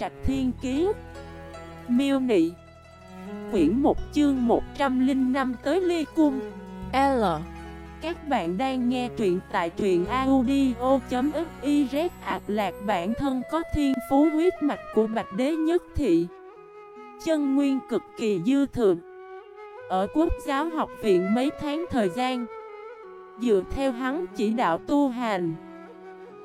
Trạch Thiên Kiế Miêu Nị, Quyển 1 chương 105 tới Ly Cung, L. Các bạn đang nghe truyện tại truyện audio.xyz Ảc lạc bản thân có thiên phú huyết mạch của Bạch Đế Nhất Thị. Chân nguyên cực kỳ dư thượng Ở quốc giáo học viện mấy tháng thời gian, Dựa theo hắn chỉ đạo tu hành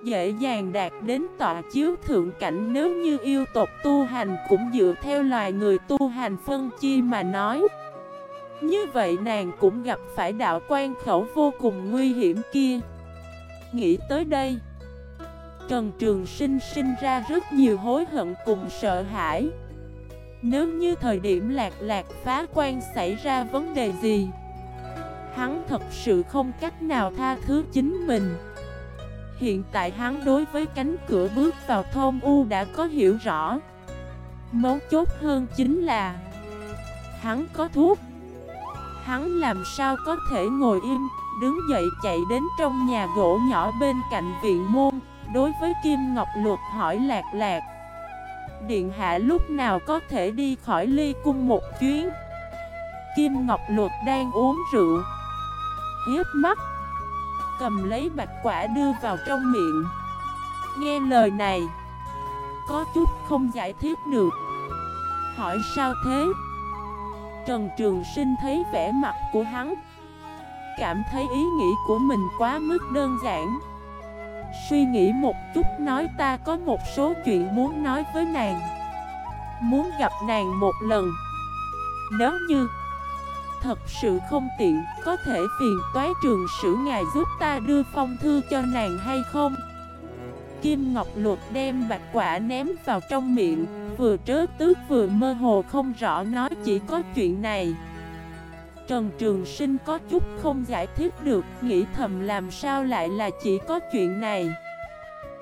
Dễ dàng đạt đến tọa chiếu thượng cảnh. Nếu như yêu tộc tu hành cũng dựa theo loài người tu hành phân chi mà nói, Như vậy nàng cũng gặp phải đạo quan khẩu vô cùng nguy hiểm kia. Nghĩ tới đây, Trần Trường Sinh sinh ra rất nhiều hối hận cùng sợ hãi. Nếu như thời điểm lạc lạc phá quan xảy ra vấn đề gì, Hắn thật sự không cách nào tha thứ chính mình. Hiện tại hắn đối với cánh cửa bước vào thôn U đã có hiểu rõ. Mấu chốt hơn chính là, Hắn có thuốc. Hắn làm sao có thể ngồi im, Đứng dậy chạy đến trong nhà gỗ nhỏ bên cạnh viện môn, Đối với Kim Ngọc Luật hỏi lạc lạc. Điện hạ lúc nào có thể đi khỏi ly cung một chuyến? Kim Ngọc Luật đang uống rượu, Hiếp mắt. Cầm lấy bạch quả đưa vào trong miệng. Nghe lời này, Có chút không giải thích được. Hỏi sao thế? Trần Trường Sinh thấy vẻ mặt của hắn, Cảm thấy ý nghĩ của mình quá mức đơn giản. Suy nghĩ một chút nói ta có một số chuyện muốn nói với nàng. Muốn gặp nàng một lần. Nếu như Thật sự không tiện, có thể phiền toái trường sử ngài giúp ta đưa phong thư cho nàng hay không? Kim Ngọc Luật đem bạch quả ném vào trong miệng, vừa trớ tước vừa mơ hồ không rõ nói chỉ có chuyện này. Trần Trường Sinh có chút không giải thích được, nghĩ thầm làm sao lại là chỉ có chuyện này.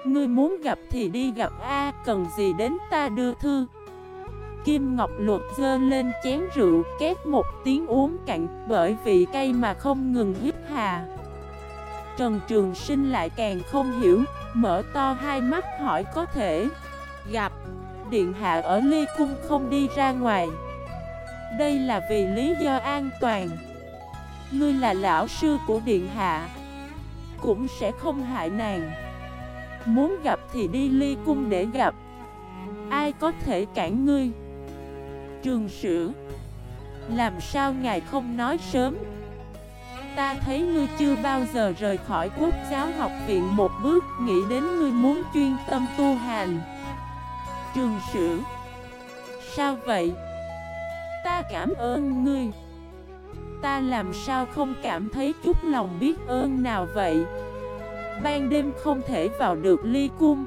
Ngươi muốn gặp thì đi gặp A, cần gì đến ta đưa thư. Kim Ngọc Luật dơ lên chén rượu két một tiếng uống cạn bởi vị cây mà không ngừng hít hà. Trần Trường Sinh lại càng không hiểu, mở to hai mắt hỏi có thể gặp Điện Hạ ở Ly Cung không đi ra ngoài. Đây là vì lý do an toàn. Ngươi là lão sư của Điện Hạ, cũng sẽ không hại nàng. Muốn gặp thì đi Ly Cung để gặp. Ai có thể cản ngươi? Trường sử. Làm sao ngài không nói sớm? Ta thấy ngươi chưa bao giờ rời khỏi quốc giáo học viện một bước, Nghĩ đến ngươi muốn chuyên tâm tu hành. Trường sử? Sao vậy? Ta cảm ơn ngươi. Ta làm sao không cảm thấy chút lòng biết ơn nào vậy? Ban đêm không thể vào được ly cung.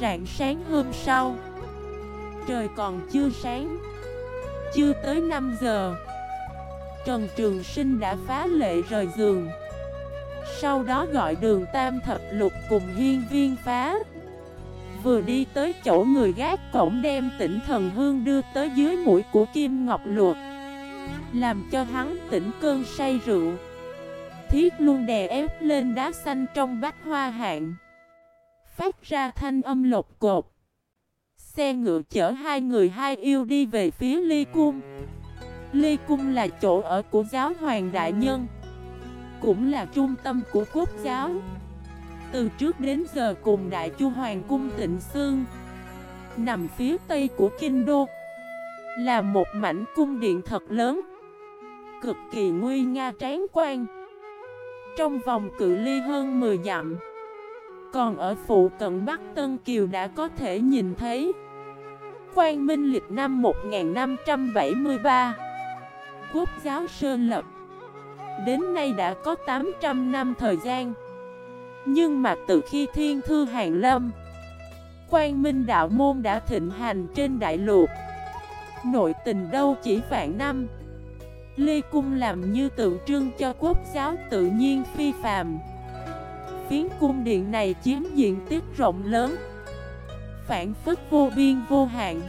Rạng sáng hôm sau Trời còn chưa sáng. Chưa tới 5 giờ, Trần Trường Sinh đã phá lệ rời giường. Sau đó gọi đường Tam Thập Lục cùng hiên viên phá. Vừa đi tới chỗ người gác cổng đem tỉnh thần hương đưa tới dưới mũi của Kim Ngọc Luật Làm cho hắn tỉnh cơn say rượu. Thiết luôn đè ép lên đá xanh trong bách hoa hạng. Phát ra thanh âm lột cột. Xe ngựa chở hai người hai yêu đi về phía Ly Cung. Ly Cung là chỗ ở của giáo hoàng đại nhân, Cũng là trung tâm của quốc giáo. Từ trước đến giờ cùng đại chu hoàng cung tịnh xương, Nằm phía tây của Kinh Đô, Là một mảnh cung điện thật lớn, Cực kỳ nguy nga tráng quan. Trong vòng cự ly hơn 10 dặm, Còn ở phụ cận Bắc Tân Kiều đã có thể nhìn thấy Quang Minh lịch năm 1573 Quốc giáo Sơn Lập. Đến nay đã có 800 năm thời gian. Nhưng mà từ khi Thiên Thư Hàng Lâm, Quang Minh Đạo Môn đã thịnh hành trên đại lục, Nội tình đâu chỉ vạn năm. Lê Cung làm như tượng trưng cho quốc giáo tự nhiên phi phàm. Phiến cung điện này chiếm diện tích rộng lớn phản phức vô biên vô hạn.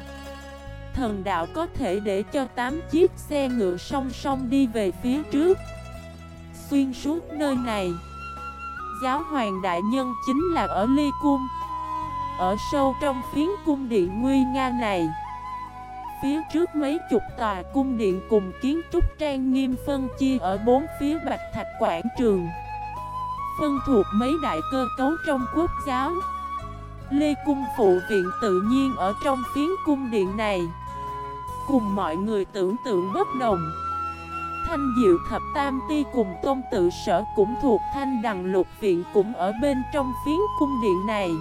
Thần đạo có thể để cho 8 chiếc xe ngựa song song đi về phía trước. Xuyên suốt nơi này, Giáo hoàng đại nhân chính là ở Ly Cung, ở sâu trong phiến cung điện nguy nga này. Phía trước mấy chục tòa cung điện cùng kiến trúc trang nghiêm phân chia ở bốn phía bạch thạch quảng trường, Phân thuộc mấy đại cơ cấu trong quốc giáo. Lê Cung Phụ Viện tự nhiên ở trong phiến cung điện này. Cùng mọi người tưởng tượng bất đồng. Thanh Diệu Thập Tam Ti cùng Tôn Tự Sở cũng thuộc Thanh Đằng Lục Viện cũng ở bên trong phiến cung điện này.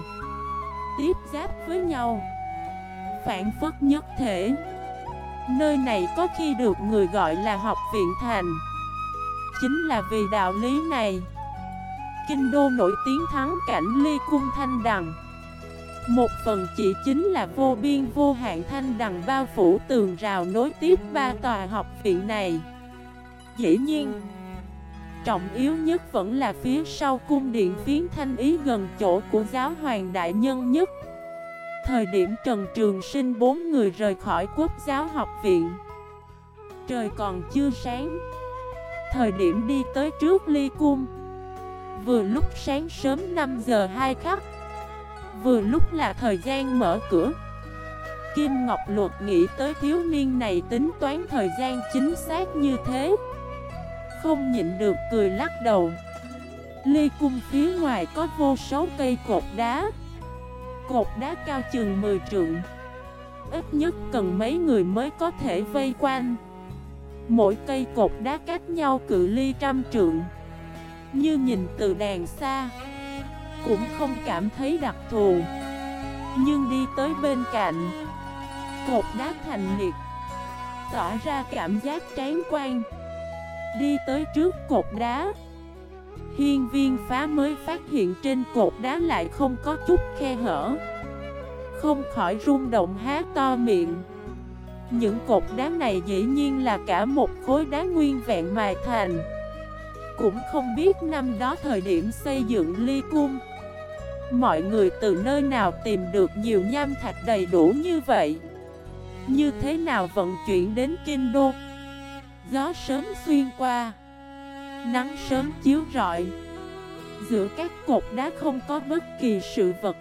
Tiếp giáp với nhau. Phản phất nhất thể. Nơi này có khi được người gọi là học viện thành. Chính là vì đạo lý này. Kinh đô nổi tiếng thắng cảnh ly cung thanh đằng. Một phần chỉ chính là vô biên vô hạn thanh đằng bao phủ tường rào nối tiếp ba tòa học viện này. Dĩ nhiên, Trọng yếu nhất vẫn là phía sau cung điện phiến thanh ý gần chỗ của giáo hoàng đại nhân nhất. Thời điểm Trần Trường Sinh bốn người rời khỏi quốc giáo học viện. Trời còn chưa sáng. Thời điểm đi tới trước ly cung. Vừa lúc sáng sớm 5 giờ 2 khắc Vừa lúc là thời gian mở cửa. Kim Ngọc Luật nghĩ tới thiếu niên này tính toán thời gian chính xác như thế. Không nhịn được cười lắc đầu. Ly cung phía ngoài có vô số cây cột đá. Cột đá cao chừng 10 trượng. Ít nhất cần mấy người mới có thể vây quanh. Mỗi cây cột đá cách nhau cự ly trăm trượng. Như nhìn từ đàn xa. Cũng không cảm thấy đặc thù. Nhưng đi tới bên cạnh, Cột đá thành liệt tỏ ra cảm giác tráng quan. Đi tới trước cột đá, Hiên viên phá mới phát hiện trên cột đá lại không có chút khe hở. Không khỏi rung động há to miệng. Những cột đá này dĩ nhiên là cả một khối đá nguyên vẹn mài thành. Cũng không biết năm đó thời điểm xây dựng ly cung Mọi người từ nơi nào tìm được nhiều nham thạch đầy đủ như vậy? Như thế nào vận chuyển đến Kinh Đô? Gió sớm xuyên qua, Nắng sớm chiếu rọi. Giữa các cột đá không có bất kỳ sự vật.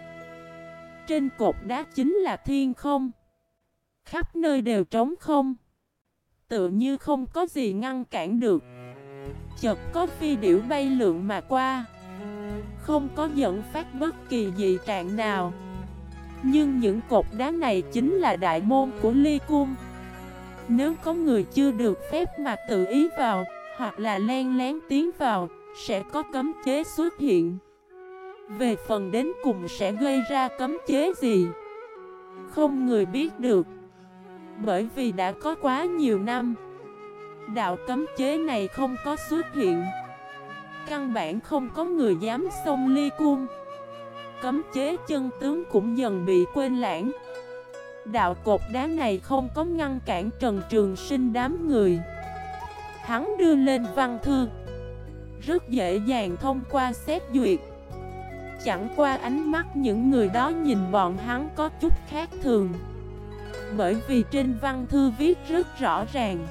Trên cột đá chính là thiên không. Khắp nơi đều trống không. Tựa như không có gì ngăn cản được. Chợt có phi điểu bay lượn mà qua. Không có dẫn phát bất kỳ dị trạng nào Nhưng những cột đá này chính là đại môn của ly cung Nếu có người chưa được phép mà tự ý vào hoặc là len lén tiến vào, sẽ có cấm chế xuất hiện. Về phần đến cùng sẽ gây ra cấm chế gì? Không người biết được. Bởi vì đã có quá nhiều năm, đạo cấm chế này không có xuất hiện. Căn bản không có người dám xông ly cung. Cấm chế chân tướng cũng dần bị quên lãng. Đạo cột đá này không có ngăn cản Trần Trường Sinh đám người. Hắn đưa lên văn thư Rất dễ dàng thông qua xét duyệt Chẳng qua ánh mắt những người đó nhìn bọn hắn có chút khác thường Bởi vì trên văn thư viết rất rõ ràng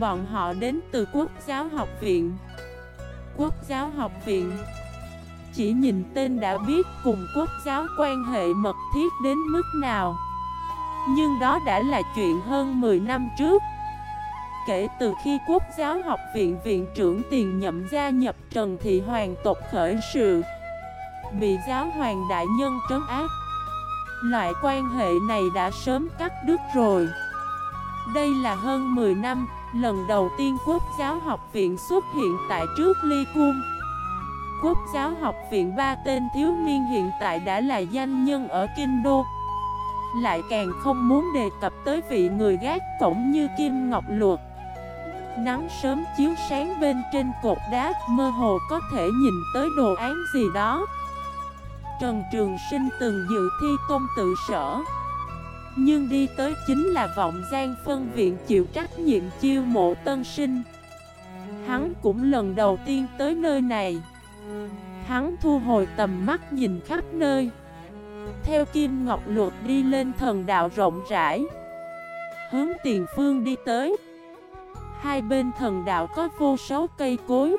Bọn họ đến từ Quốc giáo học viện Quốc giáo học viện. Chỉ nhìn tên đã biết cùng quốc giáo quan hệ mật thiết đến mức nào. Nhưng đó đã là chuyện hơn 10 năm trước. Kể từ khi Quốc giáo học viện viện trưởng tiền nhậm gia nhập Trần Thị Hoàng tộc khởi sự, Bị giáo hoàng đại nhân trấn áp. Loại quan hệ này đã sớm cắt đứt rồi. Đây là hơn 10 năm, Lần đầu tiên Quốc giáo học viện xuất hiện tại trước Ly Cung. Quốc giáo học viện ba tên thiếu niên hiện tại đã là danh nhân ở Kinh Đô. Lại càng không muốn đề cập tới vị người gác cổng như Kim Ngọc Luật Nắng sớm chiếu sáng bên trên cột đá, Mơ hồ có thể nhìn tới đồ án gì đó. Trần Trường Sinh từng dự thi tôn tự sở. Nhưng đi tới chính là vọng gian phân viện chịu trách nhiệm chiêu mộ tân sinh. Hắn cũng lần đầu tiên tới nơi này. Hắn thu hồi tầm mắt nhìn khắp nơi. Theo Kim Ngọc Luật đi lên thần đạo rộng rãi. Hướng tiền phương đi tới. Hai bên thần đạo có vô số cây cối.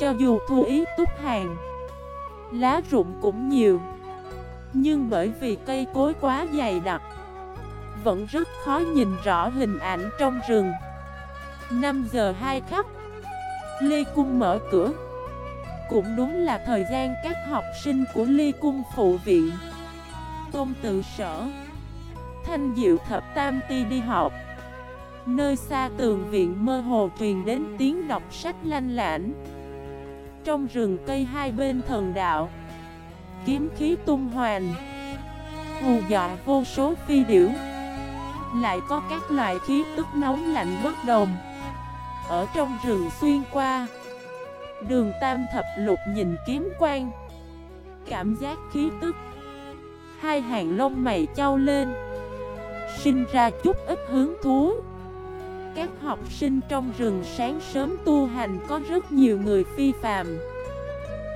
Cho dù thu ý túc hàng, Lá rụng cũng nhiều. Nhưng bởi vì cây cối quá dày đặc vẫn rất khó nhìn rõ hình ảnh trong rừng. 5 giờ 2 khắc, Lê Cung mở cửa. Cũng đúng là thời gian các học sinh của Lê Cung phụ viện. Tôn tự sở, Thanh Diệu Thập Tam Ti đi học. Nơi xa tường viện mơ hồ truyền đến tiếng đọc sách lanh lãnh Trong rừng cây hai bên thần đạo, Kiếm khí tung hoành. Hù dọa vô số phi điểu. Lại có các loại khí tức nóng lạnh bất đồng. Ở trong rừng xuyên qua, Đường tam thập lục nhìn kiếm quang, Cảm giác khí tức. Hai hàng lông mày trao lên, Sinh ra chút ít hướng thú. Các học sinh trong rừng sáng sớm tu hành có rất nhiều người phi phàm.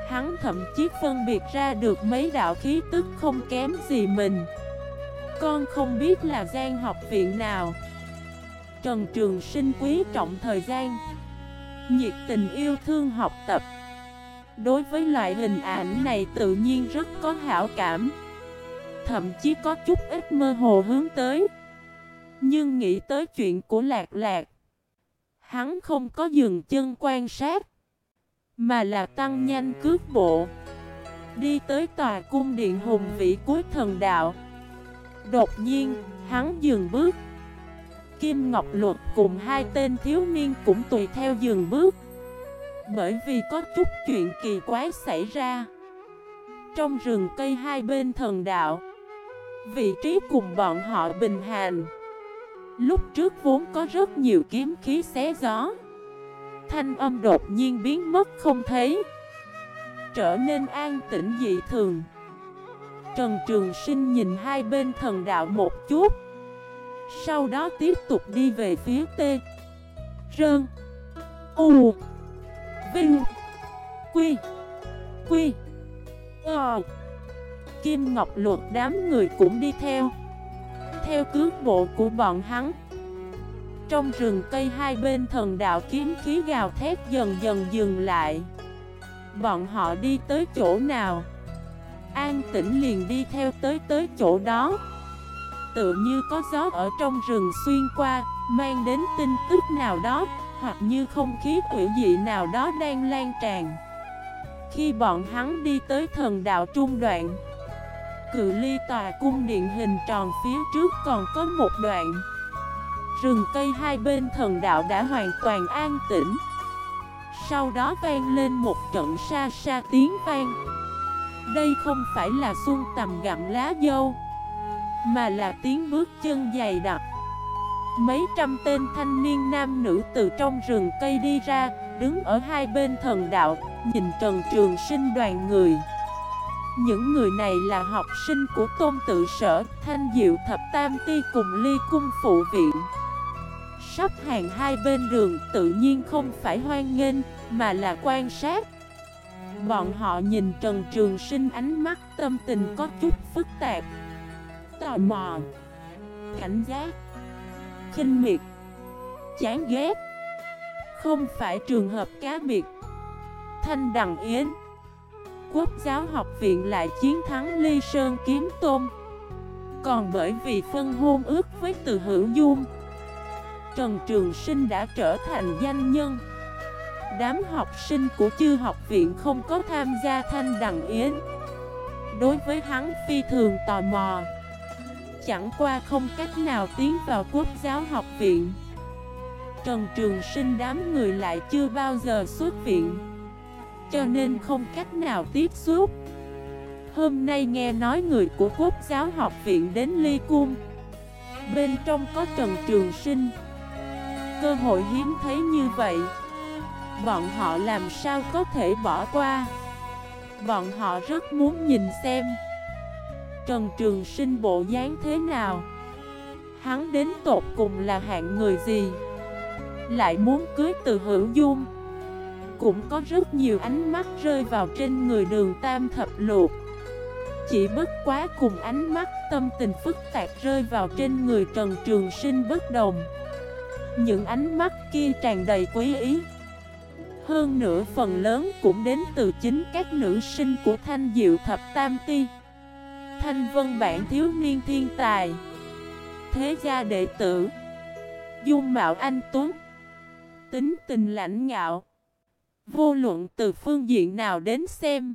Hắn thậm chí phân biệt ra được mấy đạo khí tức không kém gì mình. Con không biết là gian học viện nào. Trần Trường Sinh quý trọng thời gian, Nhiệt tình yêu thương học tập. Đối với loại hình ảnh này tự nhiên rất có hảo cảm, Thậm chí có chút ít mơ hồ hướng tới. Nhưng nghĩ tới chuyện của lạc lạc, Hắn không có dừng chân quan sát, Mà là tăng nhanh cước bộ, Đi tới tòa cung điện hùng vĩ cuối thần đạo. Đột nhiên, hắn dừng bước. Kim Ngọc Luật cùng hai tên thiếu niên cũng tùy theo dừng bước. Bởi vì có chút chuyện kỳ quái xảy ra. Trong rừng cây hai bên thần đạo Vị trí cùng bọn họ bình hành Lúc trước vốn có rất nhiều kiếm khí xé gió. Thanh âm đột nhiên biến mất không thấy. Trở nên an tĩnh dị thường. Trần Trường Sinh nhìn hai bên thần đạo một chút, Sau đó tiếp tục đi về phía T. Rơn. U. Vinh. Quy. Quy. Ờ. Kim Ngọc Luật đám người cũng đi theo Theo cước bộ của bọn hắn. Trong rừng cây hai bên thần đạo kiếm khí gào thét dần dần dừng lại. Bọn họ đi tới chỗ nào? An tĩnh liền đi theo tới tới chỗ đó. Tự như có gió ở trong rừng xuyên qua, Mang đến tin tức nào đó, Hoặc như không khí quỷ dị nào đó đang lan tràn. Khi bọn hắn đi tới thần đạo trung đoạn, Cự ly tòa cung điện hình tròn phía trước còn có một đoạn. Rừng cây hai bên thần đạo đã hoàn toàn an tĩnh. Sau đó vang lên một trận xa xa tiếng vang. Đây không phải là xuân tầm gặm lá dâu Mà là tiếng bước chân dày đặc Mấy trăm tên thanh niên nam nữ từ trong rừng cây đi ra Đứng ở hai bên thần đạo Nhìn Trần Trường Sinh đoàn người những người này là học sinh của Tôn Tự Sở, Thanh Diệu Thập Tam Ti cùng Ly Cung Phụ Viện. Sắp hàng hai bên đường tự nhiên không phải hoan nghênh, mà là quan sát. Bọn họ nhìn Trần Trường Sinh ánh mắt tâm tình có chút phức tạp. Tò mò, cảnh giác, khinh miệt, chán ghét. Không phải trường hợp cá biệt. Thanh Đằng Yến Quốc giáo học viện lại chiến thắng Ly Sơn Kiếm Tôn Còn bởi vì phân hôn ước với từ hữu dung Trần Trường Sinh đã trở thành danh nhân Đám học sinh của chư học viện không có tham gia thanh đằng yến. Đối với hắn phi thường tò mò. Chẳng qua không cách nào tiến vào quốc giáo học viện. Trần Trường Sinh đám người lại chưa bao giờ xuất viện, cho nên không cách nào tiếp xúc. Hôm nay nghe nói người của Quốc giáo học viện đến Ly Cung. Bên trong có Trần Trường Sinh. Cơ hội hiếm thấy như vậy. Bọn họ làm sao có thể bỏ qua? Bọn họ rất muốn nhìn xem Trần Trường Sinh bộ dáng thế nào. Hắn đến tột cùng là hạng người gì? Lại muốn cưới từ hữu dung. Cũng có rất nhiều ánh mắt rơi vào trên người đường tam thập luộc Chỉ bất quá cùng ánh mắt tâm tình phức tạp rơi vào trên người Trần Trường Sinh bất đồng. Những ánh mắt kia tràn đầy quý ý. Hơn nữa phần lớn cũng đến từ chính các nữ sinh của Thanh Diệu Thập Tam Ti. Thanh vân bản thiếu niên thiên tài. Thế gia đệ tử. Dung mạo anh Tuấn. Tính tình lãnh ngạo. Vô luận từ phương diện nào đến xem,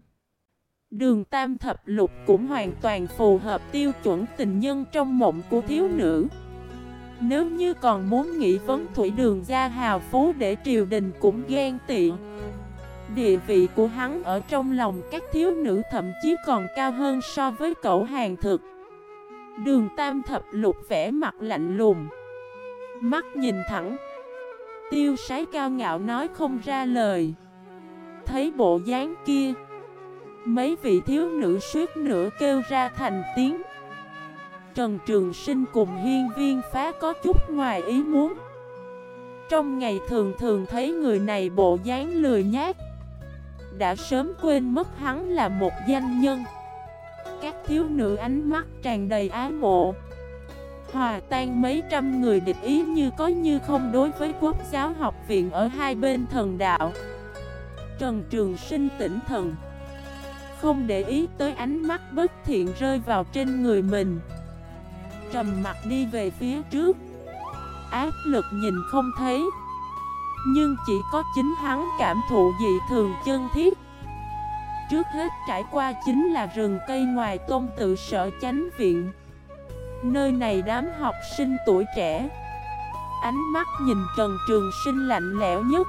Đường tam thập lục cũng hoàn toàn phù hợp tiêu chuẩn tình nhân trong mộng của thiếu nữ. Nếu như còn muốn nghĩ vấn thủy đường gia hào phú để triều đình cũng ghen tiện. Địa vị của hắn ở trong lòng các thiếu nữ thậm chí còn cao hơn so với cậu hàng thực. Đường tam thập lục vẽ mặt lạnh lùng. Mắt nhìn thẳng. Tiêu sái cao ngạo nói không ra lời. Thấy bộ dáng kia, Mấy vị thiếu nữ suýt nữa kêu ra thành tiếng. Trần Trường Sinh cùng hiên viên phá có chút ngoài ý muốn. Trong ngày thường thường thấy người này bộ dáng lười nhát Đã sớm quên mất hắn là một danh nhân. Các thiếu nữ ánh mắt tràn đầy ái mộ. Hòa tan mấy trăm người địch ý như có như không đối với quốc giáo học viện ở hai bên thần đạo. Trần Trường Sinh tỉnh thần. Không để ý tới ánh mắt bất thiện rơi vào trên người mình. Trầm mặt đi về phía trước. Áp lực nhìn không thấy, Nhưng chỉ có chính hắn cảm thụ dị thường chân thiết. Trước hết trải qua chính là rừng cây ngoài tôn tự sở chánh viện, Nơi này đám học sinh tuổi trẻ, Ánh mắt nhìn Trần Trường Sinh lạnh lẽo nhất.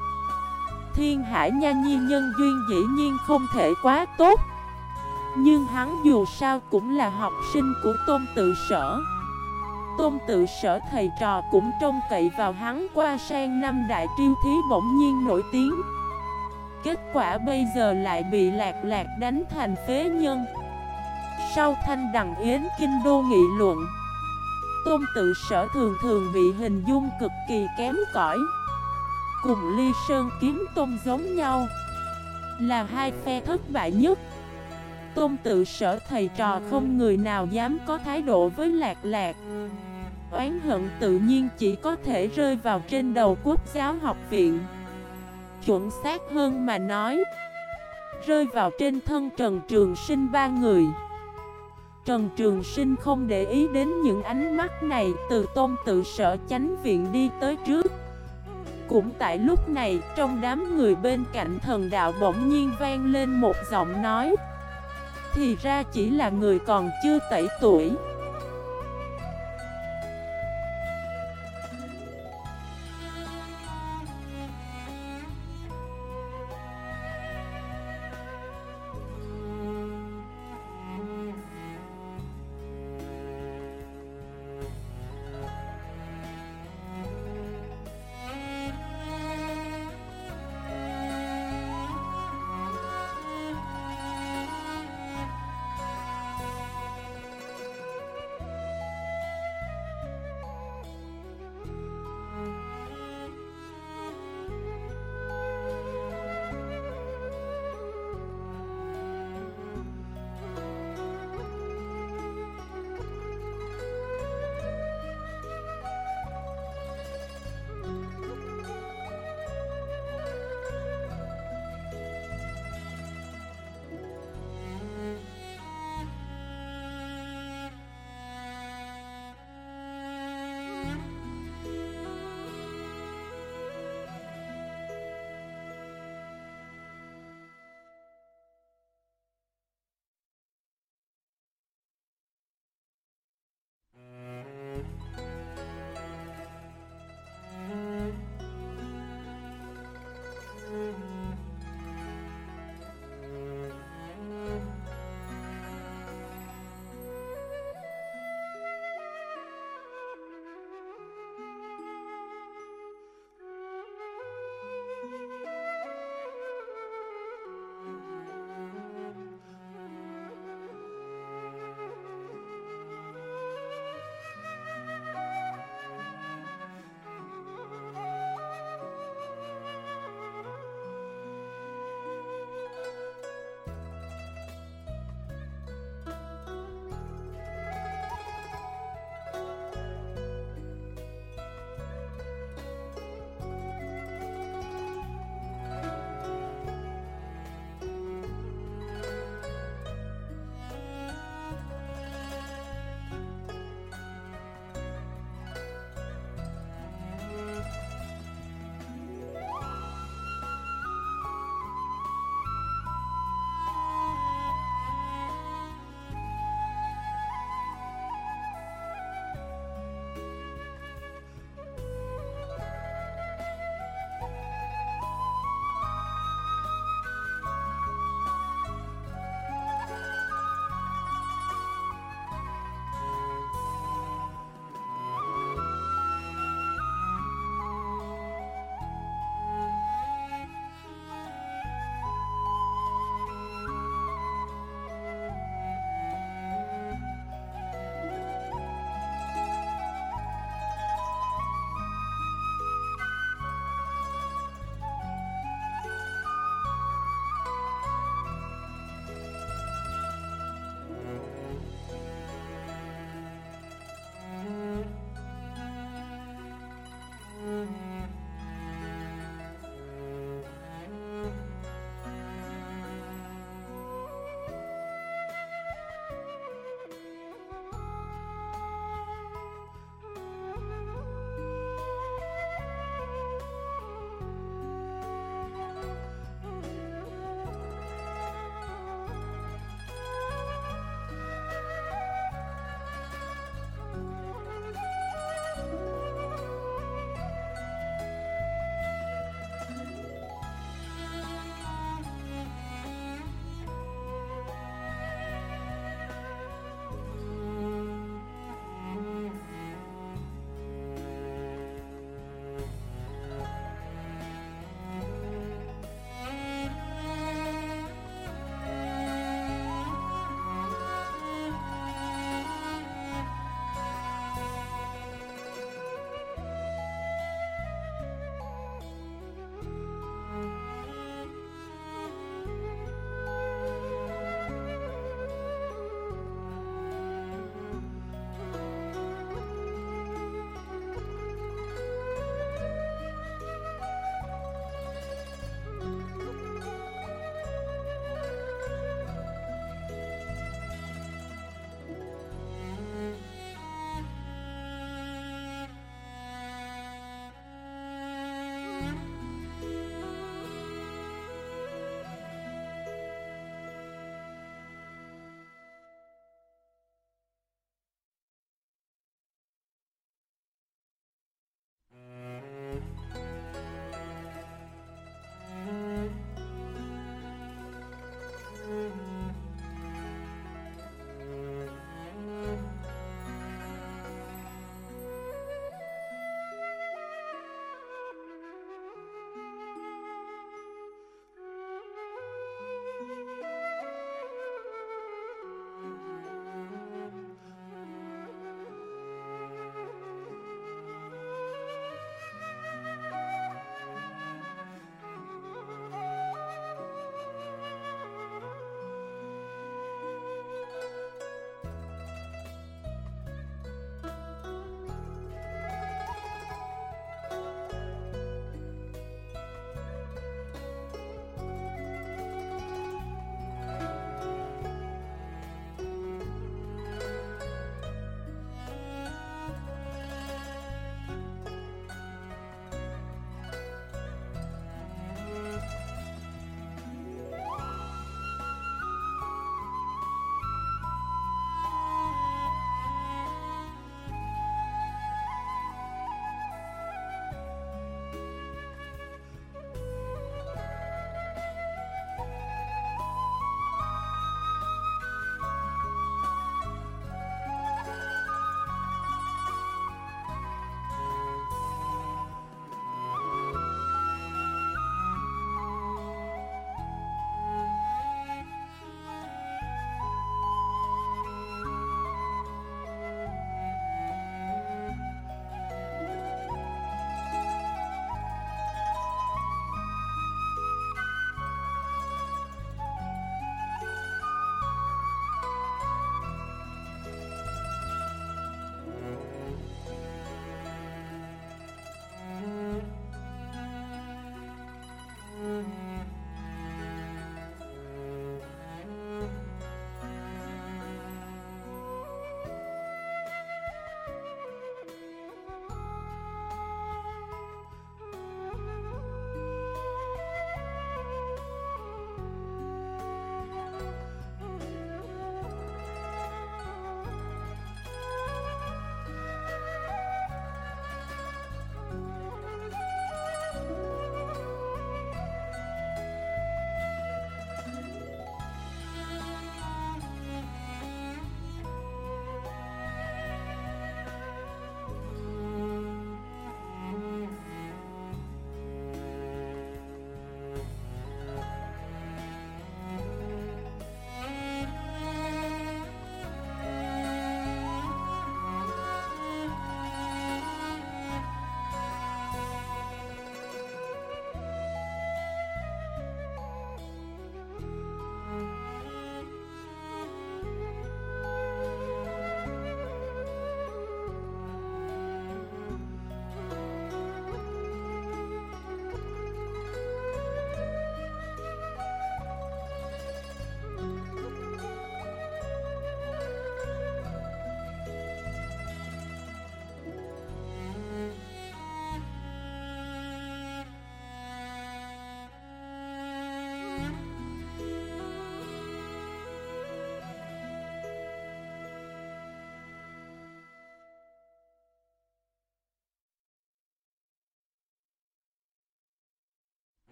Thiên Hải Nha Nhi nhân duyên dĩ nhiên không thể quá tốt, Nhưng hắn dù sao cũng là học sinh của tôn tự sở. Tôn tự sở thầy trò cũng trông cậy vào hắn qua sang năm đại triêu thí bỗng nhiên nổi tiếng. Kết quả bây giờ lại bị lạc lạc đánh thành phế nhân. Sau thanh đằng yến kinh đô nghị luận, Tôn tự sở thường thường bị hình dung cực kỳ kém cỏi. Cùng ly sơn kiếm tôn giống nhau, Là hai phe thất bại nhất. Tôn tự sở thầy trò không người nào dám có thái độ với lạc lạc. Oán hận tự nhiên chỉ có thể rơi vào trên đầu quốc giáo học viện. Chuẩn xác hơn mà nói, Rơi vào trên thân Trần Trường Sinh ba người. Trần Trường Sinh không để ý đến những ánh mắt này từ tôn tự sở chánh viện đi tới trước. Cũng tại lúc này, trong đám người bên cạnh thần đạo bỗng nhiên vang lên một giọng nói. Thì ra chỉ là người còn chưa tẩy tuổi.